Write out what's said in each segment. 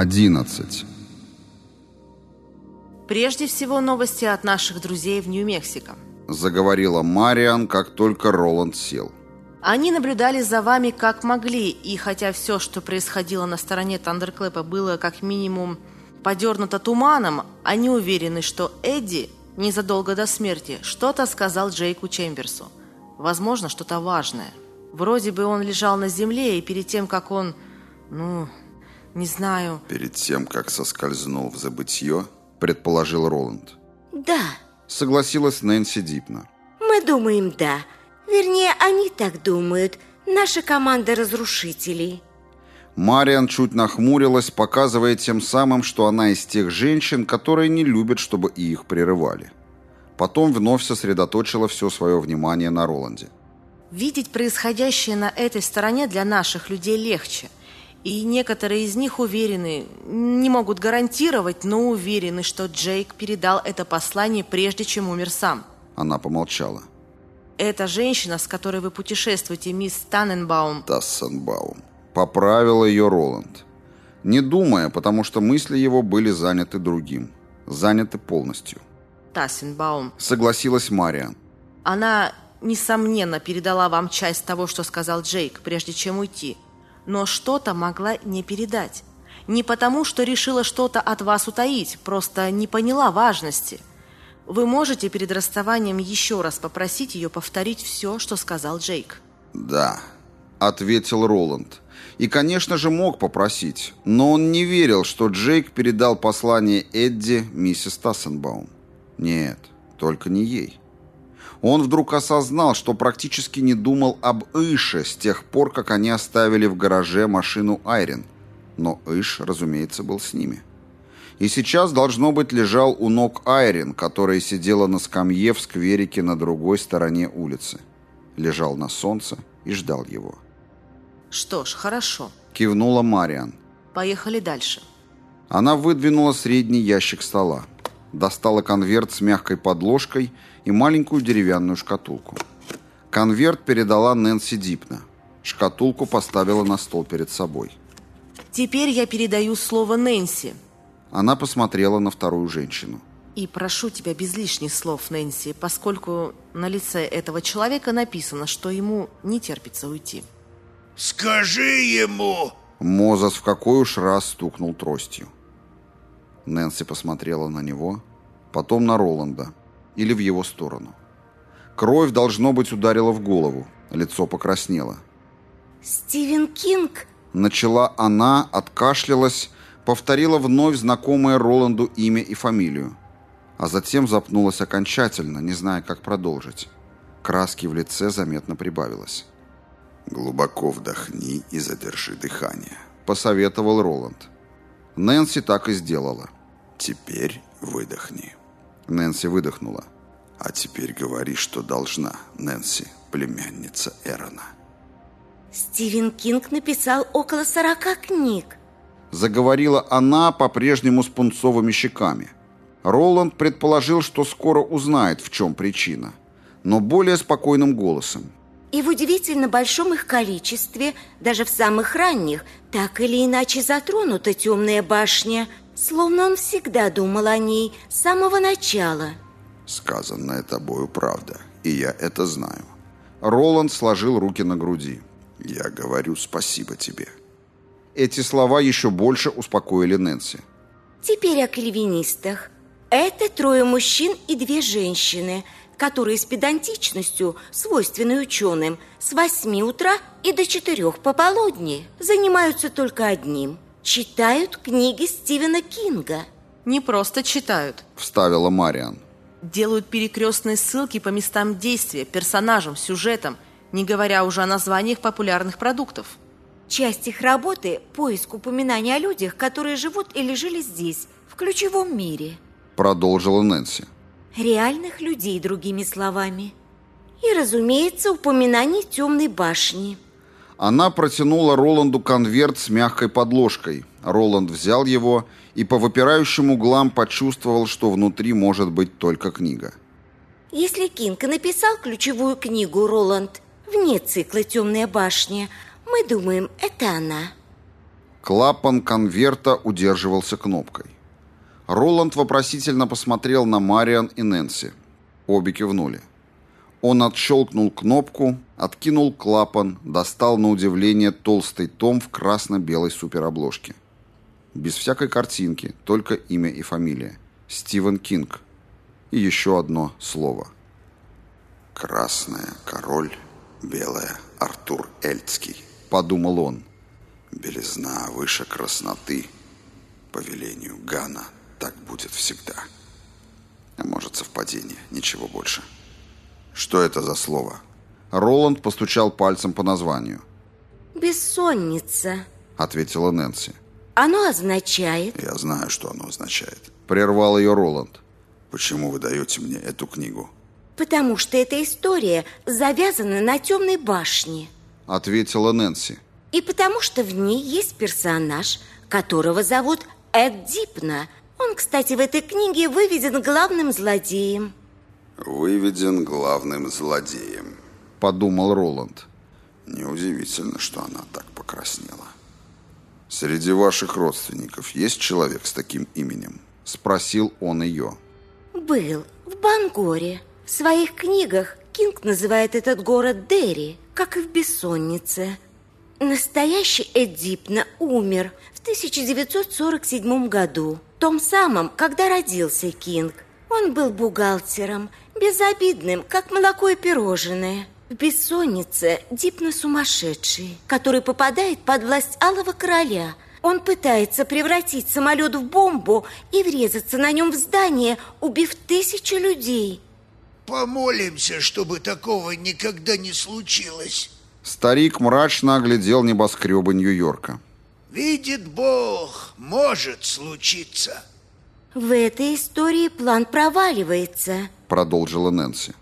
11. Прежде всего новости от наших друзей в Нью-Мексико. Заговорила Мариан, как только Роланд сел. Они наблюдали за вами как могли, и хотя все, что происходило на стороне Тандерклэпа, было как минимум подернуто туманом, они уверены, что Эдди незадолго до смерти что-то сказал Джейку Чемберсу. Возможно, что-то важное. Вроде бы он лежал на земле, и перед тем, как он, ну, не знаю... Перед тем, как соскользнул в забытье, предположил Роланд. Да. Согласилась Нэнси Дипна. Мы думаем, да. Вернее, они так думают. Наша команда разрушителей. Мариан чуть нахмурилась, показывая тем самым, что она из тех женщин, которые не любят, чтобы их прерывали. Потом вновь сосредоточила все свое внимание на Роланде. Видеть происходящее на этой стороне для наших людей легче – и некоторые из них уверены, не могут гарантировать, но уверены, что Джейк передал это послание прежде, чем умер сам. Она помолчала. Эта женщина, с которой вы путешествуете, мисс Таненбаум... Тассенбаум. Поправил ее Роланд. Не думая, потому что мысли его были заняты другим. Заняты полностью. Тассенбаум. Согласилась Мариан. Она, несомненно, передала вам часть того, что сказал Джейк, прежде чем уйти но что-то могла не передать. Не потому, что решила что-то от вас утаить, просто не поняла важности. Вы можете перед расставанием еще раз попросить ее повторить все, что сказал Джейк? «Да», — ответил Роланд. И, конечно же, мог попросить, но он не верил, что Джейк передал послание Эдди миссис Тассенбаум. Нет, только не ей. Он вдруг осознал, что практически не думал об Ише с тех пор, как они оставили в гараже машину Айрин. Но Иш, разумеется, был с ними. И сейчас, должно быть, лежал у ног Айрин, которая сидела на скамье в скверике на другой стороне улицы. Лежал на солнце и ждал его. «Что ж, хорошо», — кивнула Мариан. «Поехали дальше». Она выдвинула средний ящик стола, достала конверт с мягкой подложкой и маленькую деревянную шкатулку. Конверт передала Нэнси Дипна. Шкатулку поставила на стол перед собой. «Теперь я передаю слово Нэнси». Она посмотрела на вторую женщину. «И прошу тебя без лишних слов, Нэнси, поскольку на лице этого человека написано, что ему не терпится уйти». «Скажи ему!» Мозас в какой уж раз стукнул тростью. Нэнси посмотрела на него, потом на Роланда, или в его сторону. Кровь, должно быть, ударила в голову. Лицо покраснело. «Стивен Кинг?» Начала она, откашлялась, повторила вновь знакомое Роланду имя и фамилию. А затем запнулась окончательно, не зная, как продолжить. Краски в лице заметно прибавилось. «Глубоко вдохни и задержи дыхание», — посоветовал Роланд. Нэнси так и сделала. «Теперь выдохни». Нэнси выдохнула. «А теперь говори, что должна, Нэнси, племянница Эрона». «Стивен Кинг написал около сорока книг», заговорила она по-прежнему с пунцовыми щеками. Роланд предположил, что скоро узнает, в чем причина, но более спокойным голосом. И в удивительно большом их количестве, даже в самых ранних, так или иначе затронута темная башня – Словно он всегда думал о ней с самого начала. Сказанное тобою правда, и я это знаю. Роланд сложил руки на груди. Я говорю спасибо тебе. Эти слова еще больше успокоили Нэнси. Теперь о кальвинистах. Это трое мужчин и две женщины, которые с педантичностью, свойственной ученым, с восьми утра и до четырех пополудни занимаются только одним – читают книги Стивена Кинга. Не просто читают, вставила Мариан. Делают перекрестные ссылки по местам действия, персонажам, сюжетам, не говоря уже о названиях популярных продуктов. Часть их работы – поиск упоминаний о людях, которые живут или жили здесь, в ключевом мире. Продолжила Нэнси. Реальных людей, другими словами. И, разумеется, упоминаний темной башни – она протянула Роланду конверт с мягкой подложкой. Роланд взял его и по выпирающим углам почувствовал, что внутри может быть только книга. Если Кинг написал ключевую книгу «Роланд» вне цикла «Темная башня», мы думаем, это она. Клапан конверта удерживался кнопкой. Роланд вопросительно посмотрел на Мариан и Нэнси. Обе кивнули. Он отщелкнул кнопку, откинул клапан, достал на удивление толстый том в красно-белой суперобложке. Без всякой картинки, только имя и фамилия. Стивен Кинг. И еще одно слово. «Красная король, белая Артур Эльцкий», — подумал он. «Белизна выше красноты. По велению Гана так будет всегда. А может, совпадение, ничего больше». «Что это за слово?» Роланд постучал пальцем по названию. «Бессонница», — ответила Нэнси. «Оно означает...» «Я знаю, что оно означает», — прервал ее Роланд. «Почему вы даете мне эту книгу?» «Потому что эта история завязана на темной башне», — ответила Нэнси. «И потому что в ней есть персонаж, которого зовут Эд Дипна. Он, кстати, в этой книге выведен главным злодеем» выведен главным злодеем», — подумал Роланд. «Неудивительно, что она так покраснела». «Среди ваших родственников есть человек с таким именем?» — спросил он ее. «Был, в Бангоре. В своих книгах Кинг называет этот город Дерри, как и в «Бессоннице». Настоящий Эдипна умер в 1947 году, том самом, когда родился Кинг. Он был бухгалтером безобидным, как молоко и пирожное. В бессоннице Дипно сумасшедший, который попадает под власть Алого Короля. Он пытается превратить самолет в бомбу и врезаться на нем в здание, убив тысячи людей. Помолимся, чтобы такого никогда не случилось. Старик мрачно оглядел небоскребы Нью-Йорка. Видит Бог, может случиться. В этой истории план проваливается продолжила Нэнси.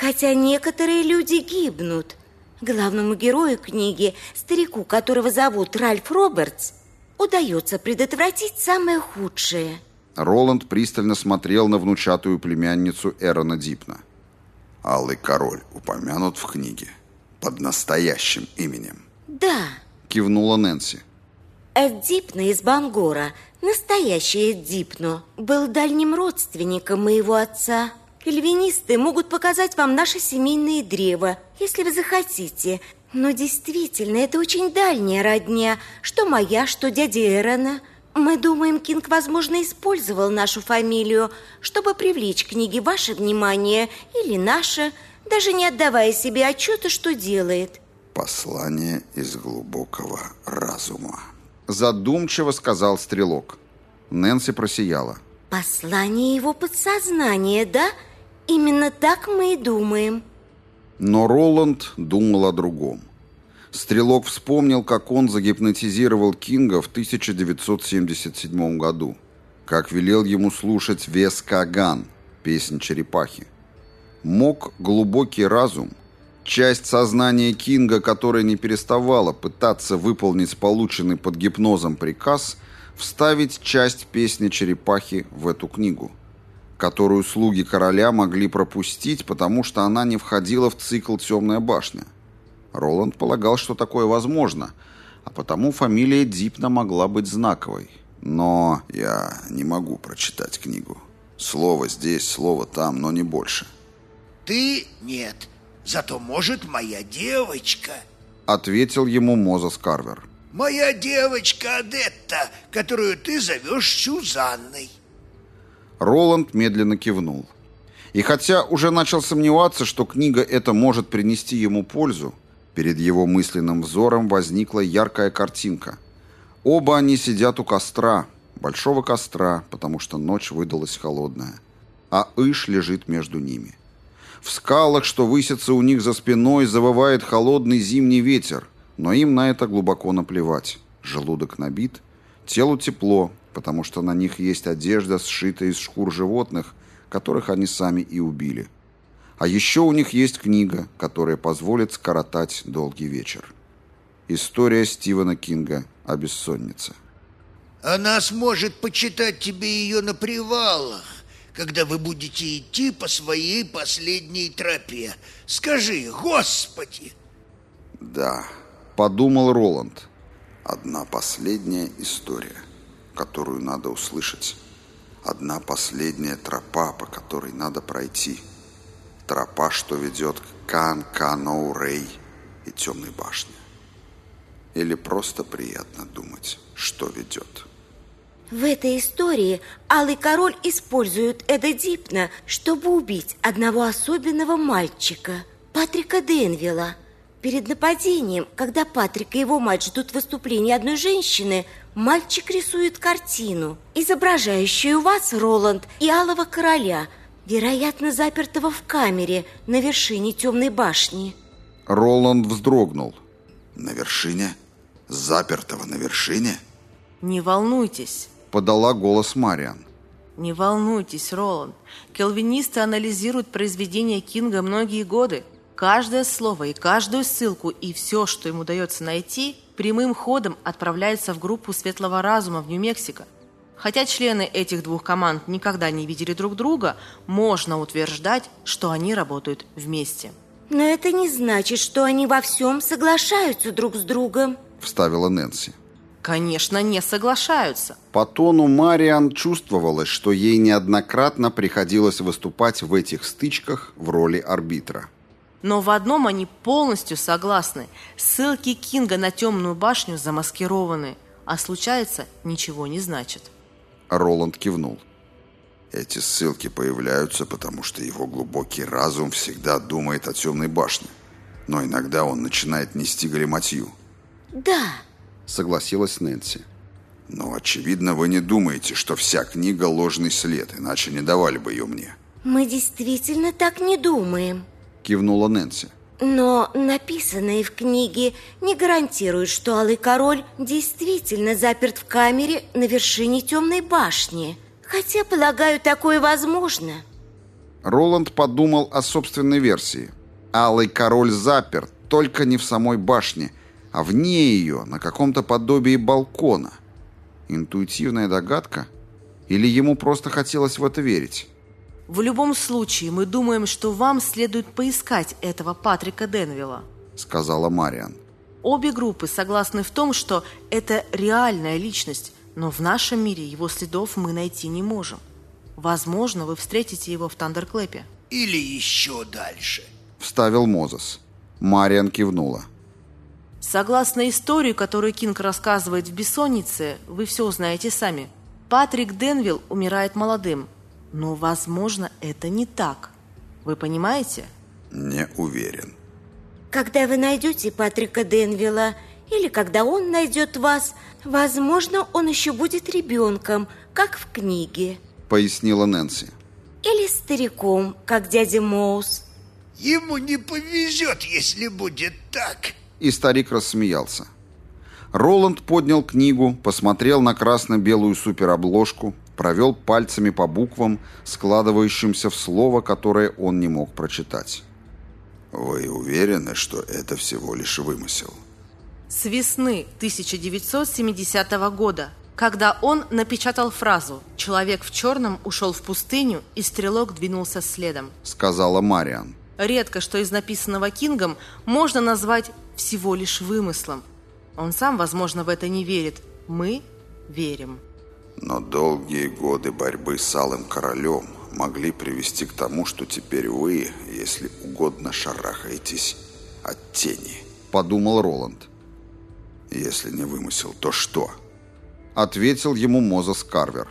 Хотя некоторые люди гибнут. Главному герою книги, старику, которого зовут Ральф Робертс, удается предотвратить самое худшее. Роланд пристально смотрел на внучатую племянницу Эрона Дипна. «Алый король упомянут в книге под настоящим именем». «Да», — кивнула Нэнси. Эд Дипна из Бангора, настоящий Эд Дипно, был дальним родственником моего отца. Кальвинисты могут показать вам наше семейное древо, если вы захотите. Но действительно, это очень дальняя родня, что моя, что дяди Эрона. Мы думаем, Кинг, возможно, использовал нашу фамилию, чтобы привлечь к книге ваше внимание или наше, даже не отдавая себе отчета, что делает. Послание из глубокого разума. Задумчиво сказал стрелок. Нэнси просияла. Послание его подсознания, да? Именно так мы и думаем. Но Роланд думал о другом. Стрелок вспомнил, как он загипнотизировал Кинга в 1977 году, как велел ему слушать «Вес Каган» – песнь черепахи. Мог глубокий разум, часть сознания Кинга, которая не переставала пытаться выполнить полученный под гипнозом приказ, вставить часть песни черепахи в эту книгу – которую слуги короля могли пропустить, потому что она не входила в цикл «Темная башня». Роланд полагал, что такое возможно, а потому фамилия Дипна могла быть знаковой. Но я не могу прочитать книгу. Слово здесь, слово там, но не больше. Ты нет, зато может моя девочка. Ответил ему Мозес Карвер. Моя девочка Адетта, которую ты зовешь Сюзанной. Роланд медленно кивнул. И хотя уже начал сомневаться, что книга эта может принести ему пользу, перед его мысленным взором возникла яркая картинка. Оба они сидят у костра, большого костра, потому что ночь выдалась холодная, а Иш лежит между ними. В скалах, что высятся у них за спиной, завывает холодный зимний ветер, но им на это глубоко наплевать. Желудок набит, телу тепло, потому что на них есть одежда, сшитая из шкур животных, которых они сами и убили. А еще у них есть книга, которая позволит скоротать долгий вечер. История Стивена Кинга о бессоннице. Она сможет почитать тебе ее на привалах, когда вы будете идти по своей последней тропе. Скажи, Господи! Да, подумал Роланд. Одна последняя история, которую надо услышать. Одна последняя тропа, по которой надо пройти. Тропа, что ведет к Кан-Ка-Ноу-Рей и Темной башне. Или просто приятно думать, что ведет. В этой истории Алый Король использует Эда Дипна, чтобы убить одного особенного мальчика, Патрика Денвилла. Перед нападением, когда Патрик и его мать ждут выступления одной женщины, мальчик рисует картину, изображающую вас, Роланд, и Алого Короля, вероятно, запертого в камере на вершине темной башни. Роланд вздрогнул. На вершине? Запертого на вершине? Не волнуйтесь, подала голос Мариан. Не волнуйтесь, Роланд. Келвинисты анализируют произведения Кинга многие годы. Каждое слово и каждую ссылку и все, что ему удается найти, прямым ходом отправляется в группу Светлого Разума в Нью-Мексико. Хотя члены этих двух команд никогда не видели друг друга, можно утверждать, что они работают вместе. Но это не значит, что они во всем соглашаются друг с другом, вставила Нэнси. Конечно, не соглашаются. По тону Мариан чувствовалось, что ей неоднократно приходилось выступать в этих стычках в роли арбитра. Но в одном они полностью согласны. Ссылки Кинга на темную башню замаскированы, а случается ничего не значит. Роланд кивнул. Эти ссылки появляются, потому что его глубокий разум всегда думает о темной башне. Но иногда он начинает нести галиматью. Да, согласилась Нэнси. Но, очевидно, вы не думаете, что вся книга ложный след, иначе не давали бы ее мне. Мы действительно так не думаем, кивнула Нэнси. Но написанное в книге не гарантирует, что Алый Король действительно заперт в камере на вершине темной башни. Хотя, полагаю, такое возможно. Роланд подумал о собственной версии. Алый Король заперт, только не в самой башне – а вне ее, на каком-то подобии балкона. Интуитивная догадка? Или ему просто хотелось в это верить? В любом случае, мы думаем, что вам следует поискать этого Патрика Денвилла, сказала Мариан. Обе группы согласны в том, что это реальная личность, но в нашем мире его следов мы найти не можем. Возможно, вы встретите его в Тандерклэпе. Или еще дальше. Вставил Мозес. Мариан кивнула. Согласно истории, которую Кинг рассказывает в «Бессоннице», вы все узнаете сами. Патрик Дэнвилл умирает молодым. Но, возможно, это не так. Вы понимаете? Не уверен. Когда вы найдете Патрика Денвилла, или когда он найдет вас, возможно, он еще будет ребенком, как в книге. Пояснила Нэнси. Или стариком, как дядя Моус. Ему не повезет, если будет так. И старик рассмеялся. Роланд поднял книгу, посмотрел на красно-белую суперобложку, провел пальцами по буквам, складывающимся в слово, которое он не мог прочитать. «Вы уверены, что это всего лишь вымысел?» С весны 1970 года, когда он напечатал фразу «Человек в черном ушел в пустыню, и стрелок двинулся следом», сказала Мариан. Редко что из написанного Кингом можно назвать всего лишь вымыслом. Он сам, возможно, в это не верит. Мы верим. Но долгие годы борьбы с Алым Королем могли привести к тому, что теперь вы, если угодно, шарахаетесь от тени. Подумал Роланд. Если не вымысел, то что? Ответил ему Мозес Карвер.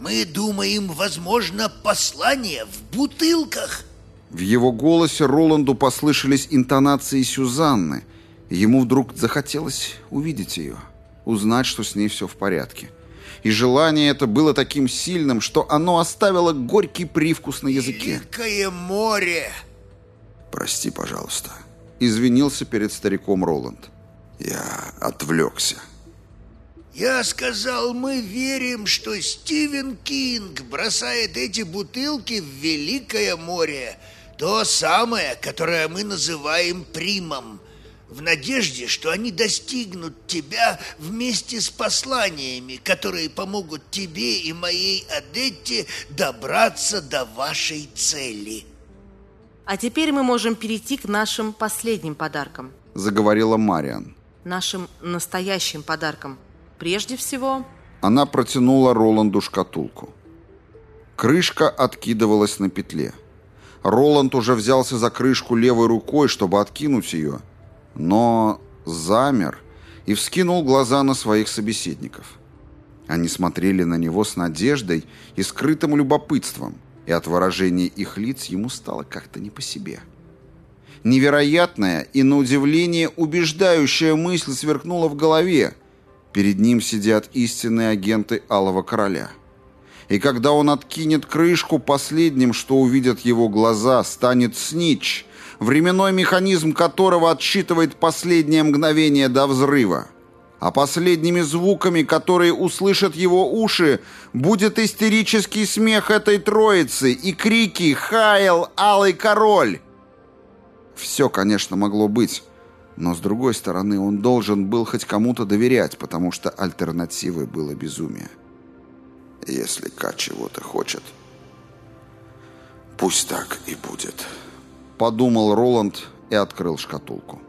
Мы думаем, возможно, послание в бутылках. В его голосе Роланду послышались интонации Сюзанны. Ему вдруг захотелось увидеть ее, узнать, что с ней все в порядке. И желание это было таким сильным, что оно оставило горький привкус на языке. «Великое море!» «Прости, пожалуйста», — извинился перед стариком Роланд. «Я отвлекся». Я сказал, мы верим, что Стивен Кинг бросает эти бутылки в Великое море, то самое, которое мы называем примом, в надежде, что они достигнут тебя вместе с посланиями, которые помогут тебе и моей Адетте добраться до вашей цели. А теперь мы можем перейти к нашим последним подаркам. Заговорила Мариан. нашим настоящим подарком. Прежде всего... Она протянула Роланду шкатулку. Крышка откидывалась на петле. Роланд уже взялся за крышку левой рукой, чтобы откинуть ее, но замер и вскинул глаза на своих собеседников. Они смотрели на него с надеждой и скрытым любопытством, и от выражения их лиц ему стало как-то не по себе. Невероятная и, на удивление, убеждающая мысль сверкнула в голове. Перед ним сидят истинные агенты Алого Короля. И когда он откинет крышку, последним, что увидят его глаза, станет Снич, временной механизм которого отсчитывает последнее мгновение до взрыва. А последними звуками, которые услышат его уши, будет истерический смех этой троицы и крики «Хайл, Алый Король!» Все, конечно, могло быть, но, с другой стороны, он должен был хоть кому-то доверять, потому что альтернативой было безумие. Если Ка чего-то хочет, пусть так и будет. Подумал Роланд и открыл шкатулку.